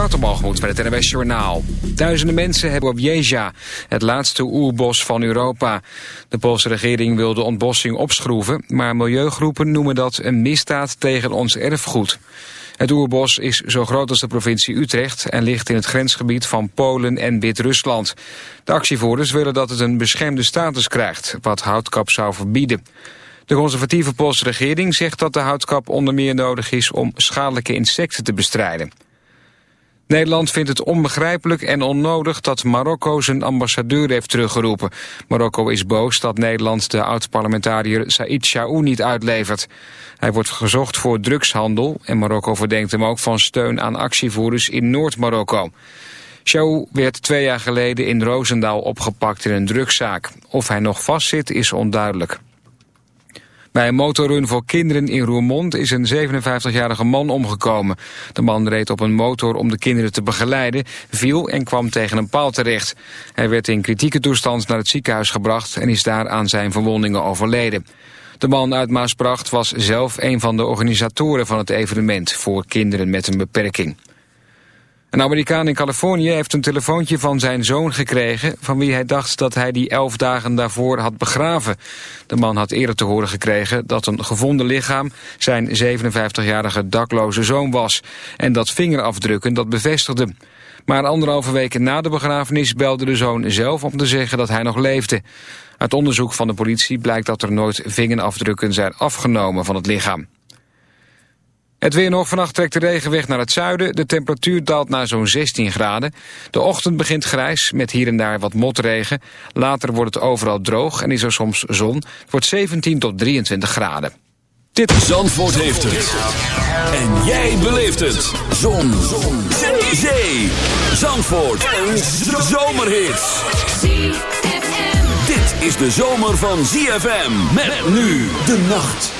Waterbalgemoed met het NWS Journaal. Duizenden mensen hebben op Jeja, het laatste oerbos van Europa. De Poolse regering wil de ontbossing opschroeven... maar milieugroepen noemen dat een misdaad tegen ons erfgoed. Het oerbos is zo groot als de provincie Utrecht... en ligt in het grensgebied van Polen en Wit-Rusland. De actievoerders willen dat het een beschermde status krijgt... wat houtkap zou verbieden. De conservatieve Poolse regering zegt dat de houtkap onder meer nodig is om schadelijke insecten te bestrijden. Nederland vindt het onbegrijpelijk en onnodig dat Marokko zijn ambassadeur heeft teruggeroepen. Marokko is boos dat Nederland de oud-parlementariër Said Chaou niet uitlevert. Hij wordt gezocht voor drugshandel en Marokko verdenkt hem ook van steun aan actievoerders in Noord-Marokko. Chaou werd twee jaar geleden in Roosendaal opgepakt in een drugszaak. Of hij nog vastzit is onduidelijk. Bij een motorrun voor kinderen in Roermond is een 57-jarige man omgekomen. De man reed op een motor om de kinderen te begeleiden, viel en kwam tegen een paal terecht. Hij werd in kritieke toestand naar het ziekenhuis gebracht en is daar aan zijn verwondingen overleden. De man uit Maasbracht was zelf een van de organisatoren van het evenement voor kinderen met een beperking. Een Amerikaan in Californië heeft een telefoontje van zijn zoon gekregen... van wie hij dacht dat hij die elf dagen daarvoor had begraven. De man had eerder te horen gekregen dat een gevonden lichaam... zijn 57-jarige dakloze zoon was. En dat vingerafdrukken dat bevestigde. Maar anderhalve weken na de begrafenis belde de zoon zelf om te zeggen dat hij nog leefde. Uit onderzoek van de politie blijkt dat er nooit vingerafdrukken zijn afgenomen van het lichaam. Het weer nog. Vannacht trekt de regen weg naar het zuiden. De temperatuur daalt naar zo'n 16 graden. De ochtend begint grijs met hier en daar wat motregen. Later wordt het overal droog en is er soms zon. Het wordt 17 tot 23 graden. Dit Zandvoort heeft het. En jij beleeft het. Zon. zon. Zee. Zee. Zandvoort. Een zomerhit. Dit is de zomer van ZFM. Met nu de nacht.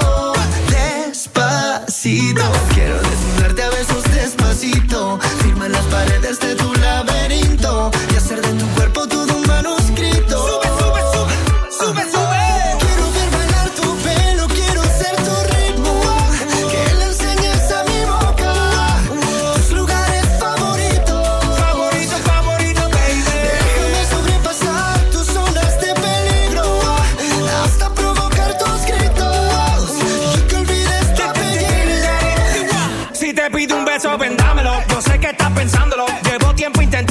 tiempo intentando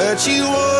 But you want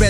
Bell.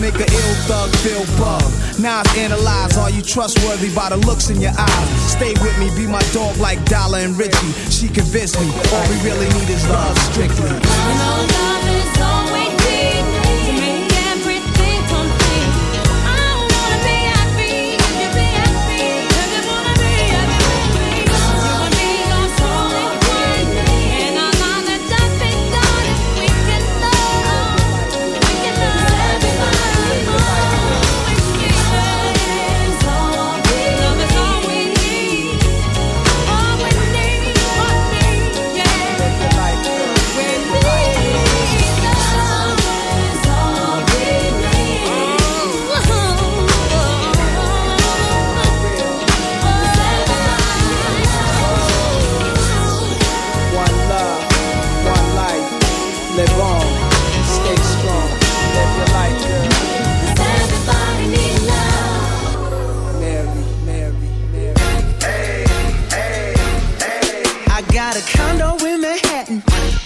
make a ill thug feel bug. Now I've analyzed, are you trustworthy by the looks in your eyes? Stay with me, be my dog like Dollar and Richie. She convinced me, all we really need is love, strictly.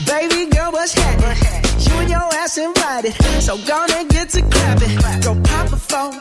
Baby girl, what's happening? You and your ass invited. So gonna get to clapping. Go pop a phone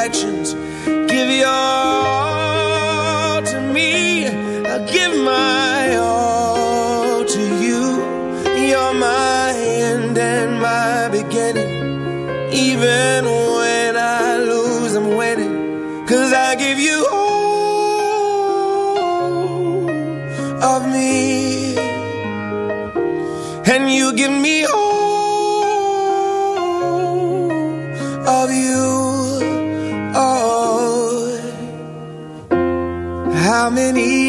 reflections. Give your all to me. I'll give my all to you. You're my end and my beginning. Even when I lose, I'm winning. Cause I give you all of me. And you give me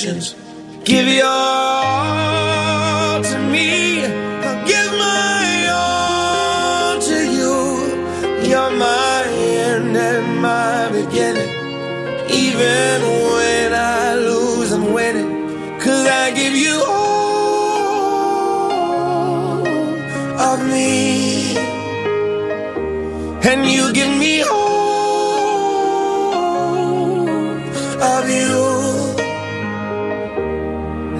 actions. Give your